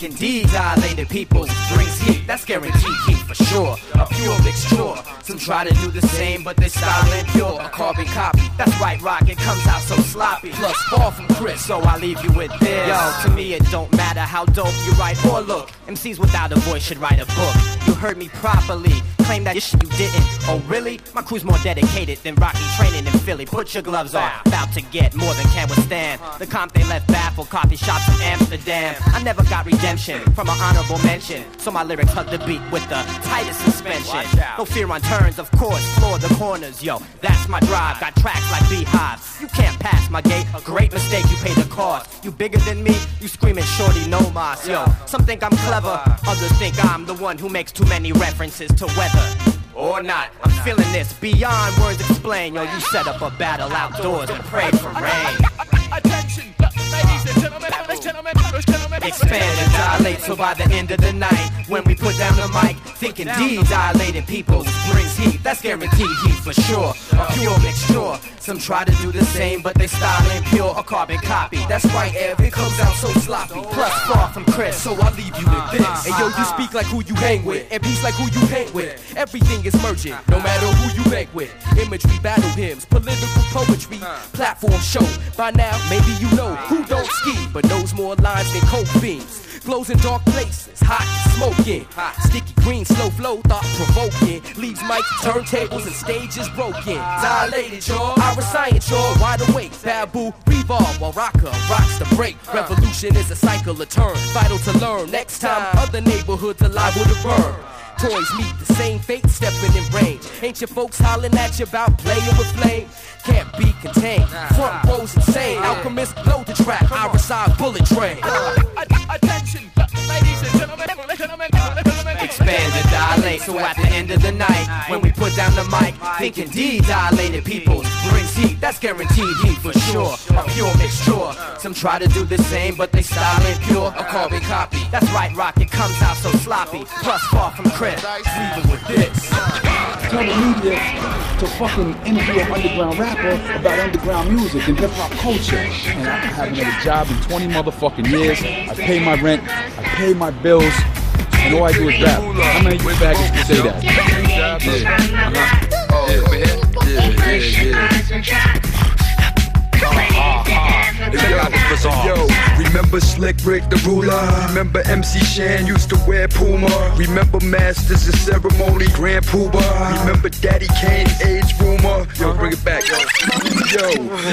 mic, thinking D dilated people brings heat. That's guaranteed heat for sure. A pure mixture. Some try to do the same, but they style ain't pure. A carbon copy. That's right, rock. It comes out so sloppy. Plus far from Chris, so I leave you with this. Yo, to me it don't matter how dope you write or look. MCs without a voice should write a book. You heard me properly. Claim that shit you didn't. Oh really? My crew's more dedicated than Rocky training in Philly. Put your gloves on. About to get more than can withstand. The comp they left baffled. Coffee shops in Amsterdam. I never got redemption from an honorable mention. So my lyrics hug the beat with the tightest suspension. No fear on turns, of course. Floor the corners, yo. That's my drive. Got tracks like beehives. You can't pass my gate. A great mistake. You pay the cost. You bigger than me. You screaming shorty no mas, yo. Some think I'm clever. Others think I'm the one who makes too many references to weather. Or not, I'm feeling this beyond words explain. Yo, you set up a battle outdoors and pray for rain. Attention, ladies and. Expand and dilate, so by the end of the night, when we put down the mic, thinking D dilated people brings heat. That's guaranteed heat for sure. A pure mixture. Some try to do the same, but they style pure. A carbon copy. That's right, Ev. It comes out so sloppy. Plus far from Chris, so I leave you with this. Uh-huh. Hey yo, you speak like who you hang with, and peace like who you hang with. Everything is merging, no matter who you bank with. Imagery, battle hymns, political poetry, uh. platform show. By now, maybe you know who don't ski, but knows more lines than coke beams. Glows in dark places, hot, smoking. Hot. Sticky green, slow flow, thought provoking. Leaves mics, turntables, and stages broken. Dilated, y'all. Our science, y'all. Wide awake, Babu, revolve while rocker rocks the break. Revolution is a cycle of turn. Vital to learn. Next time, other neighborhoods are liable to burn. Toys meet the same fate, stepping in range. Ain't your folks hollering at you about playing with flame? Can't be contained. Front rows insane. Alchemist load the track. Our side bullet train. Attention, ladies and gentlemen. Expand and dilate, so at the end of the night, when we put down the mic, thinking D dilated people brings heat. That's guaranteed heat for sure. A pure mixture. Some try to do the same, but they style pure. A carbon copy. That's right, rock. It comes out so sloppy. Plus far from Chris. Leaving with this. Tell the media to fucking interview an underground rapper about underground music and hip hop culture. And I haven't had a job in 20 motherfucking years. I pay my rent, I pay my bills, and all I do is rap. How many of you faggots can say that? Yeah. Uh-huh. Yeah. Yeah, yeah, Yo, remember Slick Rick the ruler? Remember MC Shan used to wear Puma? Remember Masters of Ceremony, Grand Puba? Remember Daddy Kane, age rumor? Yo, bring it back, yo.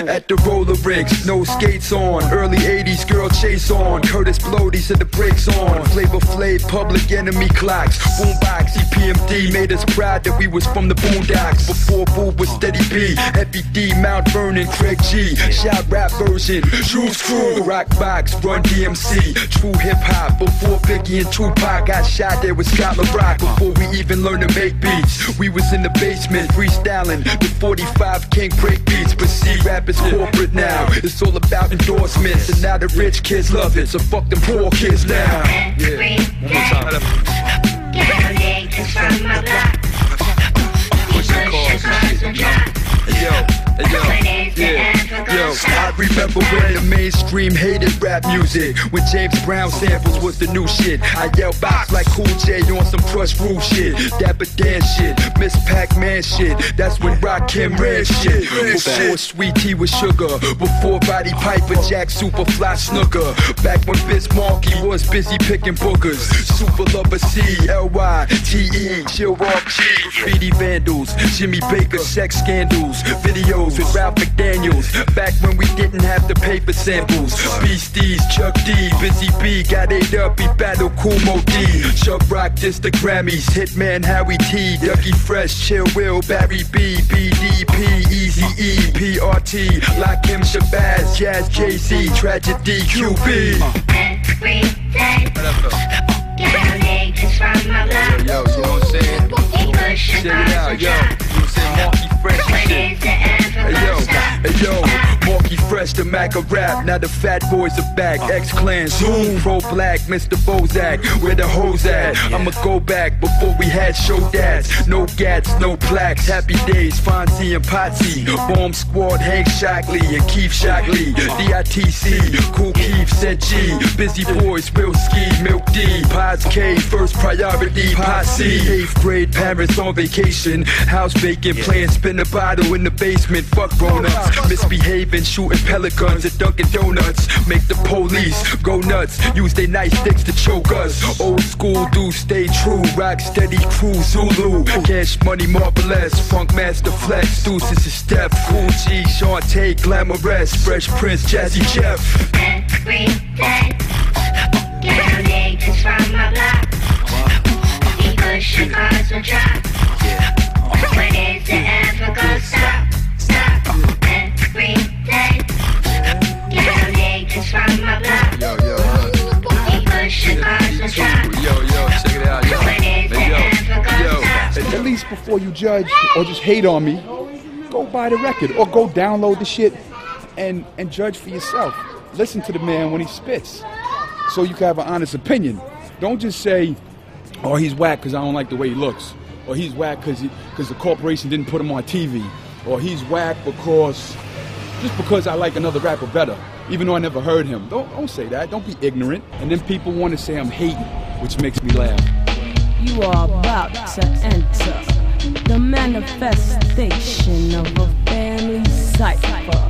At the roller rinks, no skates on. Early 80s girl chase on. Kurtis Blow, said the brakes on. Flavor Flav, public enemy clocks. Boombox, EPMD made us proud that we was from the boondocks. Before Boo was Steady B, Heavy D, Mount Vernon, Craig G. Shout rap version, Juice Crew, Rock Box, Run MC. True hip hop. Before Biggie and Tupac got shot, there was Scott La Rock. Before we even learned to make beats, we was in the basement freestyling. The 45 King break beats. But see, rap is corporate now. It's all about endorsements, and now the rich kids love it. So fuck them poor kids now. Yeah. One more time. Hey, yo, hey, yo, yeah, yo. I remember when the mainstream hated rap music. When James Brown samples was the new shit. I yelled box like Cool J on some Krush Groove shit. Dapper Dan shit, Miss Pac-Man shit. That's when Rakim ran shit. Before Sweet Tee with sugar. Before Roddy Piper, Jack Superfly Snuka. Back when Biz Markie was busy picking boogers. Super Lover Cee, L-Y, T-E, Chill Rob G. Graffiti Vandals, Jimmy Bakker, sex scandals. Videos with Ralph McDaniels. Back when we didn't have the paper samples. Beasties, Chuck D, Busy Bee, got ate up, he battled Kool Moe Dee. Chuck Rock dissed the Grammys, Hitman Howie Tee, Ducky Fresh, Chill Will, Barry B, BDP, Easy E, PRT, Lakim Shabazz, Jazz JC, Tragedy QB. Yo, yo, you know what I'm saying? Check it out, yo. Shit. Hey, yo, hey, yo. Fresh, the Mac of rap. Now the fat boys are back. Uh. X Clan, Zoom, Pro Black, Mr. Bozak. Where the hoes at? I'ma go back before we had show dads. No gats, no plaques. Happy days, Fonzie and Potsy. Bomb Squad, Hank Shocklee and Keith Shocklee. Uh. DITC, Kool Keith Ced Gee. Busy boys, Will Ski, Milk Dee. Pods K, first priority, Posse. Eighth grade parents on vacation. House vacant, playing spin a bottle in the basement. Fuck grown ups. Misbehaving, shooting pellet guns at Dunkin' Donuts. Make the police go nuts. Use their nightsticks to choke us. Old school dudes stay true. Rock steady crew, Zulu. Cash money, marvelous. Funk master flex. Deuces is Steph. Cool G, Shantae, Glamorous. Fresh Prince, Jazzy Jeff. from my block. Push cars will drop. When is it ever gonna? Stop. Yo, yo, check it out, yo. At least before you judge or just hate on me, go buy the record or go download the shit and and judge for yourself. Listen to the man when he spits, so you can have an honest opinion. Don't just say, "Oh, he's whack because I don't like the way he looks," or "He's whack because because the corporation didn't put him on TV," or "He's whack because just because I like another rapper better, even though I never heard him." Don't don't say that. Don't be ignorant. And then people want to say I'm hating, which makes me laugh. You are about to enter the manifestation of a family cipher.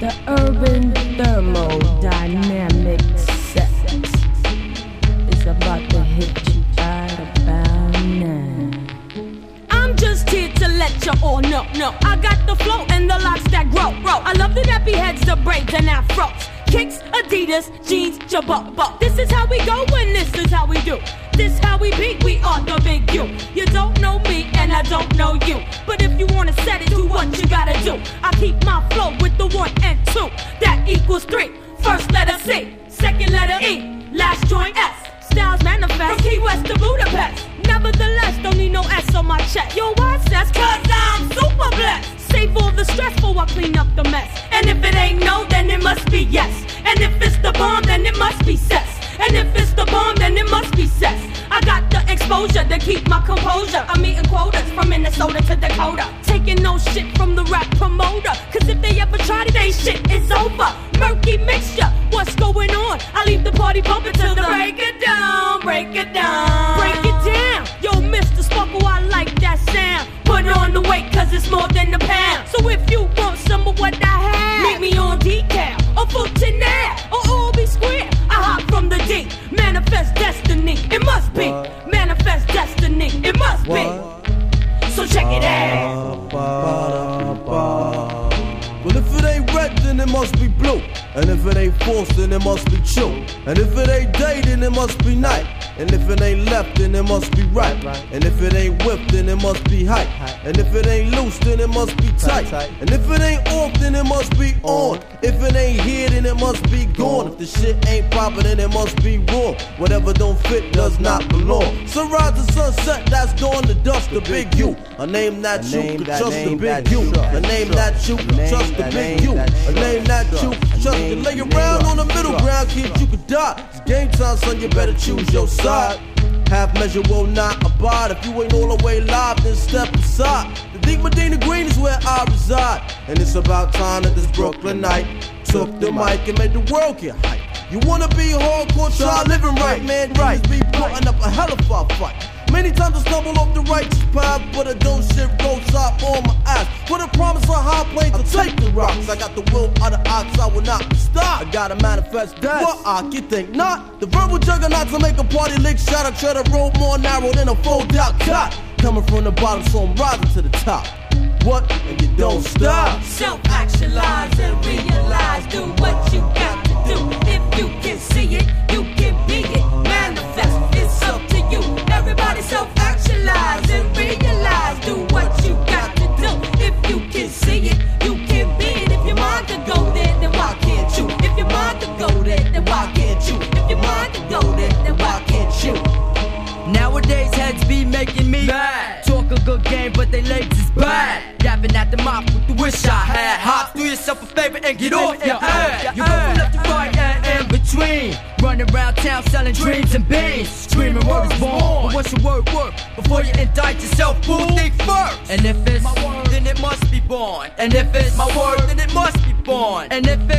The urban thermodynamic set is about to hit let you oh, all know, no, I got the flow and the locks that grow, grow. I love the nappy heads, the braids and afros. Kicks, Adidas, jeans, jabba, This is how we go and this is how we do. This how we be, we are the big you. You don't know me and I don't know you. But if you wanna set it, do what you gotta do. I keep my flow with the one and two. That equals three. First letter C, second letter E, last joint S. Styles manifest from Key West to Budapest. Nevertheless, don't need no S on my chest. Yo, why says? Cause I'm super blessed. Save all the stress before I clean up the mess. And if it ain't no, then it must be yes. And if it's the bomb, then it must be cess. And if exposure to keep my composure. I'm eating quotas from Minnesota to Dakota. Taking no shit from the rap promoter. Cause if they ever try to, they shit is over. Murky mixture, what's going on? I leave the party pumping till the break it down, break it down, break it down. Yo, Mr. Sparkle, I like that sound. Put on the weight, cause it's more than a pound. So if you want some of what I have, meet me on DeKalb, or Fulton Ave, or Albee Square. I hop from the deep, manifest destiny. It must be, manifest destiny. It must be. So check it out. Then it must be blue. And if it ain't forced, then it must be true. And if it ain't day, then it must be night. And if it ain't left, then it must be right. And if it ain't whipped, then it must be hype. And if it ain't loose, then it must be tight. And if it ain't off, then it must be on. If it ain't here, then it must be gone. If the shit ain't proper, then it must be wrong. Whatever don't fit does not belong. Sunrise to sunset, that's dawn to dusk. The big you, a name that you could trust. The big you, a name that you name trust. The big you, name that you trust. You lay around on the middle ground, kid, you could die. It's game time, son. You better choose your side. Half measure will not abide. If you ain't all the way live, then step aside. The deep Medina Green is where I reside. And it's about time that this Brooklyn night took the mic and made the world get hype. You wanna be hardcore, try living right, man. Right. be putting up a hell of a fight. Many times I stumble off the righteous path, but I don't shit roads up on my ass. With a promise of high planes, I'll take the rocks. I got the will of the ox, I will not stop. I gotta manifest that. What ox, you think not? The verbal juggernauts, to make a party lick shot. I try to roll more narrow than a fold out cot. Coming from the bottom, so I'm rising to the top. What? And you don't stop. Self actualize and realize. Do what you got to do. And if